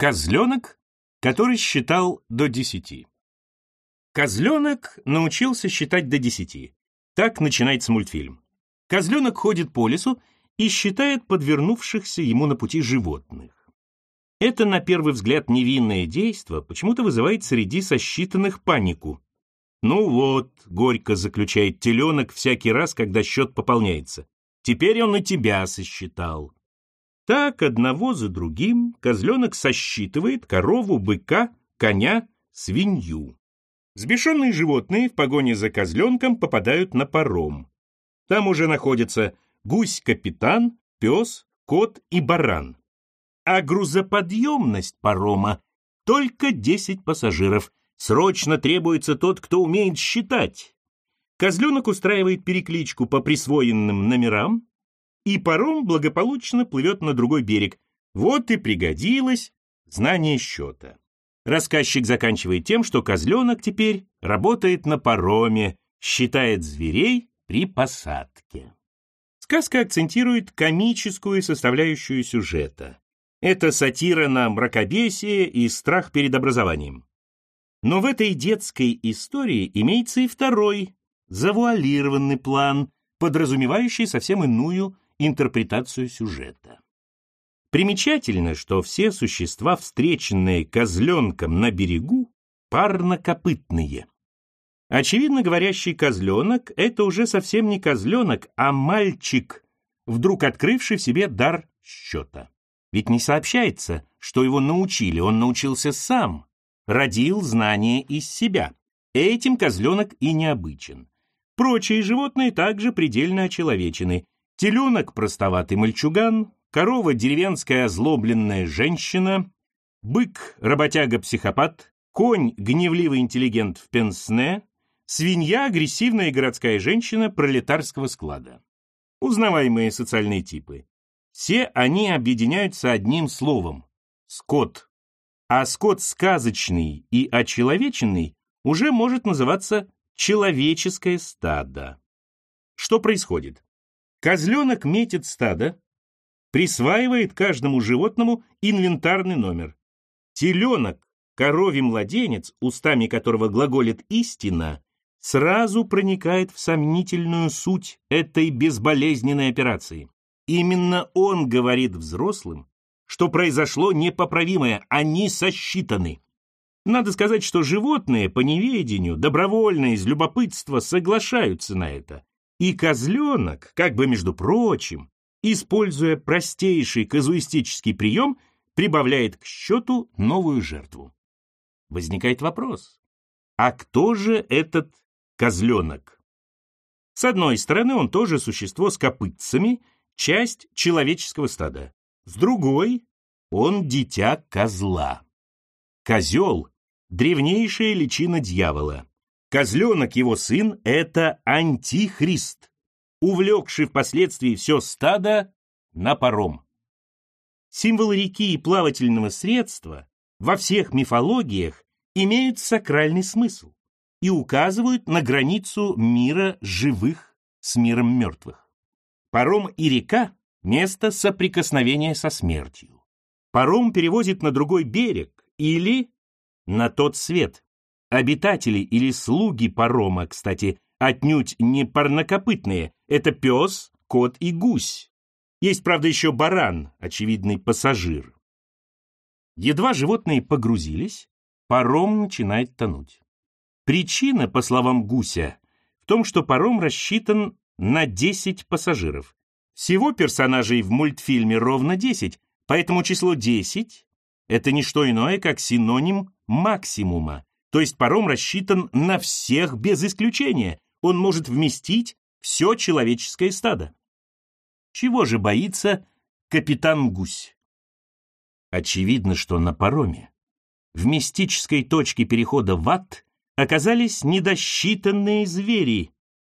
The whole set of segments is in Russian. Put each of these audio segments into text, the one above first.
Козленок, который считал до десяти. Козленок научился считать до десяти. Так начинается мультфильм. Козленок ходит по лесу и считает подвернувшихся ему на пути животных. Это, на первый взгляд, невинное действо почему-то вызывает среди сосчитанных панику. Ну вот, горько заключает теленок всякий раз, когда счет пополняется. Теперь он и тебя сосчитал. Так одного за другим козленок сосчитывает корову, быка, коня, свинью. Сбешенные животные в погоне за козленком попадают на паром. Там уже находятся гусь-капитан, пес, кот и баран. А грузоподъемность парома только 10 пассажиров. Срочно требуется тот, кто умеет считать. Козленок устраивает перекличку по присвоенным номерам, и паром благополучно плывет на другой берег. Вот и пригодилось знание счета. Рассказчик заканчивает тем, что козленок теперь работает на пароме, считает зверей при посадке. Сказка акцентирует комическую составляющую сюжета. Это сатира на мракобесие и страх перед образованием. Но в этой детской истории имеется и второй, завуалированный план, подразумевающий совсем иную интерпретацию сюжета. Примечательно, что все существа, встреченные козленком на берегу, парнокопытные. Очевидно, говорящий козленок — это уже совсем не козленок, а мальчик, вдруг открывший в себе дар счета. Ведь не сообщается, что его научили, он научился сам, родил знания из себя. Этим козленок и необычен. Прочие животные также предельно очеловечены. Теленок – простоватый мальчуган, корова – деревенская озлобленная женщина, бык – работяга-психопат, конь – гневливый интеллигент в пенсне, свинья – агрессивная городская женщина пролетарского склада. Узнаваемые социальные типы. Все они объединяются одним словом – скот. А скот сказочный и очеловеченный уже может называться человеческое стадо. Что происходит? Козленок метит стадо, присваивает каждому животному инвентарный номер. Теленок, коровий младенец, устами которого глаголит истина, сразу проникает в сомнительную суть этой безболезненной операции. Именно он говорит взрослым, что произошло непоправимое, они сосчитаны. Надо сказать, что животные по неведению, добровольно, из любопытства соглашаются на это. И козленок, как бы между прочим, используя простейший казуистический прием, прибавляет к счету новую жертву. Возникает вопрос, а кто же этот козленок? С одной стороны, он тоже существо с копытцами часть человеческого стада. С другой, он дитя козла. Козел – древнейшая личина дьявола. Козленок, его сын, это антихрист, увлекший впоследствии все стадо на паром. Символы реки и плавательного средства во всех мифологиях имеют сакральный смысл и указывают на границу мира живых с миром мертвых. Паром и река – место соприкосновения со смертью. Паром перевозит на другой берег или на тот свет. Обитатели или слуги парома, кстати, отнюдь не парнокопытные. Это пес, кот и гусь. Есть, правда, еще баран, очевидный пассажир. Едва животные погрузились, паром начинает тонуть. Причина, по словам гуся, в том, что паром рассчитан на 10 пассажиров. Всего персонажей в мультфильме ровно 10, поэтому число 10 – это не что иное, как синоним максимума, то есть паром рассчитан на всех без исключения, он может вместить все человеческое стадо. Чего же боится капитан Гусь? Очевидно, что на пароме в мистической точке перехода в ад оказались недосчитанные звери,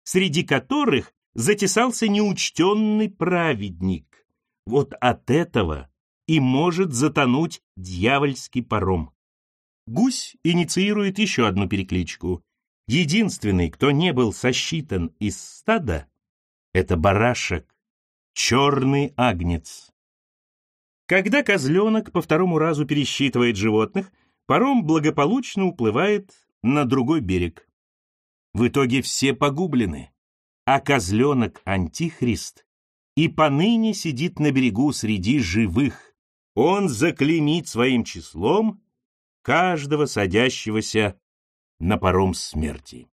среди которых затесался неучтенный праведник. Вот от этого и может затонуть дьявольский паром. Гусь инициирует еще одну перекличку. Единственный, кто не был сосчитан из стада, это барашек, черный агнец. Когда козленок по второму разу пересчитывает животных, паром благополучно уплывает на другой берег. В итоге все погублены, а козленок Антихрист и поныне сидит на берегу среди живых. Он заклеймит своим числом каждого садящегося на паром смерти.